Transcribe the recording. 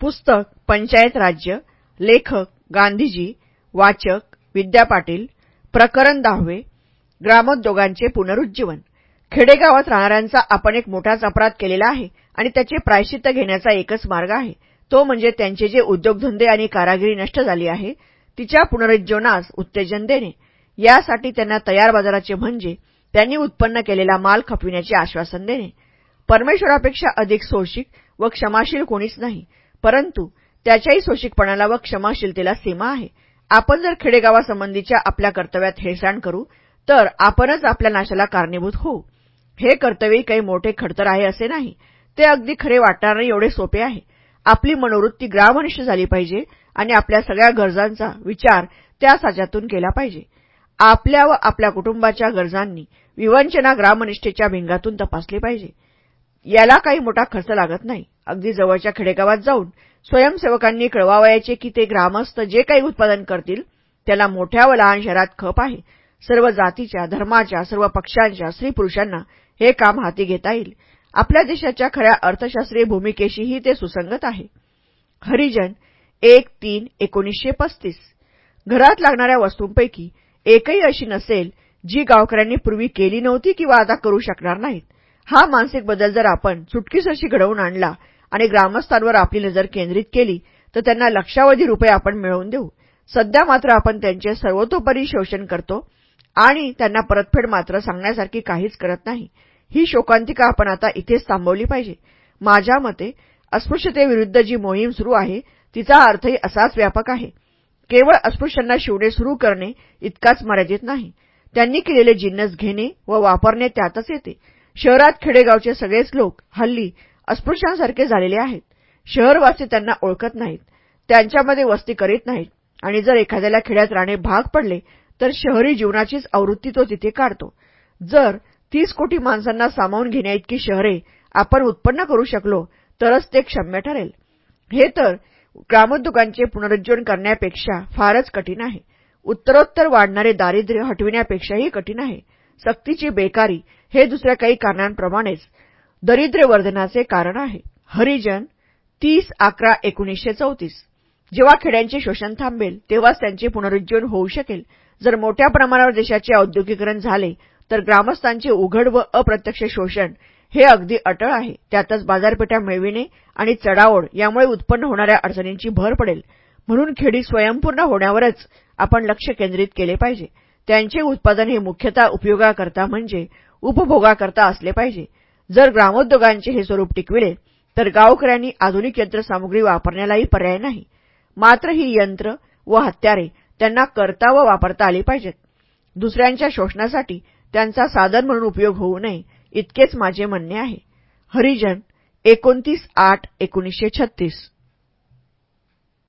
पुस्तक पंचायत राज्य लेखक गांधीजी वाचक विद्या पाटील प्रकरण दहावे ग्रामोद्योगांचे पुनरुज्जीवन. खेडेगावात राहणाऱ्यांचा आपण एक मोठाच अपराध केलेला आहे आणि त्याचे प्रायश्चित्त घेण्याचा एकच मार्ग आहे. तो म्हणजे त्यांचे जे उद्योगधंदे आणि कारागिरी नष्ट झाली आहे तिच्या पुनरुज्जीवनास उत्तेजन देणे. यासाठी त्यांना तयार बाजाराचे म्हणजे त्यांनी उत्पन्न केलेला माल खपविण्याचे आश्वासन देणे. परमेश्वरापेक्षा अधिक सोशिक व क्षमाशील कोणीच नाही. परंतु त्याच्याही सोशिकपणाला व क्षमाशीलतेला सीमा आहे. आपण जर खेडेगावासंबंधीच्या आपल्या कर्तव्यात हेळसांड करू तर आपणच आपल्या नाशाला कारणीभूत होऊ. हे कर्तव्यही काही मोठे खडतर आहे असे नाही. ते अगदी खरे वाटणार नाही एवढे सोपे आहे. आपली मनोवृत्ती ग्रामनिष्ठ झाली पाहिजे आणि आपल्या सगळ्या गरजांचा विचार त्या साच्यातून केला पाहिजे. आपल्या व आपल्या कुटुंबाच्या गरजांनी विवंचना ग्रामनिष्ठेच्या भिंगातून तपासली पाहिजे. याला काही मोठा खर्च लागत नाही. अगदी जवळच्या खेडेगावात जाऊन स्वयंसेवकांनी कळवावयाचे की ते ग्रामस्थ जे काही उत्पादन करतील त्याला मोठ्या व लहान शहरात खप आहे. सर्व जातीच्या धर्माच्या सर्व पक्षांच्या स्त्री पुरुषांना हे काम हाती घेता येईल. आपल्या देशाच्या खऱ्या अर्थशास्त्रीय भूमिकेशीही ते सुसंगत आहे. हरिजन एक तीन एकोणीसशे पस्तीस. घरात लागणाऱ्या वस्तूंपैकी एकही अशी नसेल जी गावकऱ्यांनी पूर्वी केली नव्हती किंवा आता करू शकणार नाहीत. हा मानसिक बदल जर आपण सुटकीसरशी घडवून आणला आणि ग्रामस्थांवर आपली नजर केंद्रित केली तर त्यांना लक्षावधी रुपये आपण मिळवून देऊ. सध्या मात्र आपण त्यांचे सर्वतोपरी शोषण करतो आणि त्यांना परतफेड मात्र सांगण्यासारखी काहीच करत नाही. ही शोकांतिका आपण आता इथेच थांबवली पाहिजे. माझ्या मते अस्पृश्यतेविरुद्ध जी मोहीम सुरू आहे तिचा अर्थही असाच व्यापक आहे. केवळ अस्पृश्यांना शिवणे सुरू करणे इतकाच मर्यादित नाही. त्यांनी केलेले जिन्नस घेणे व वापरणे त्यातच येते. शहरात खेडेगावचे सगळेच लोक हल्ली अस्पृश्यांसारखे झालेले आहेत. शहरवासी त्यांना ओळखत नाहीत. त्यांच्यामध्ये वस्ती करीत नाहीत. आणि जर एखाद्याला खेड्यात राहणे भाग पडले तर शहरी जीवनाचीच आवृत्ती तो तिथे काढतो. जर तीस कोटी माणसांना सामावून घेण्याइतकी शहरे आपण उत्पन्न करू शकलो तरच ते क्षम्य ठरेल. हे तर ग्रामोद्योगांचे पुनरुज्जीवन करण्यापेक्षा फारच कठीण आहे. उत्तरोत्तर वाढणारे दारिद्र्य हटविण्यापेक्षाही कठीण आहे. सक्तीची बेकारी हे दुसऱ्या काही कारणांप्रमाणेच दरिद्रवर्धनाचे कारण आहे. हरिजन तीस अकरा एकोणीसशे चौतीस. जेव्हा खेड्यांचे शोषण थांबेल तेव्हाच त्यांचे पुनरुज्जीवन होऊ शकेल. जर मोठ्या प्रमाणावर देशाचे औद्योगिकरण झाले तर ग्रामस्थांचे उघड व अप्रत्यक्ष शोषण हे अगदी अटळ आहे. त्यातच बाजारपेठा मिळविणे आणि चढाओढ यामुळे उत्पन्न होणाऱ्या अडचणींची भर पडेल. म्हणून खेडी स्वयंपूर्ण होण्यावरच आपण लक्ष केंद्रित केले पाहिजे. त्यांचे उत्पादन हे मुख्यतः उपयोगाकरता म्हणजे उपभोगाकरता असले पाहिजे. जर ग्रामोद्योगांचे हे स्वरूप टिकविले तर गावकऱ्यांनी आधुनिक यंत्रसामुग्री वापरण्यालाही पर्याय नाही. मात्र ही यंत्र व हत्यारे त्यांना करता व वापरता आली पाहिजेत. दुसऱ्यांच्या शोषणासाठी त्यांचा साधन म्हणून उपयोग होऊ नये इतकेच माझे म्हणणे आहे. हरिजन एकोणतीस आठ एकोणीसशे छत्तीस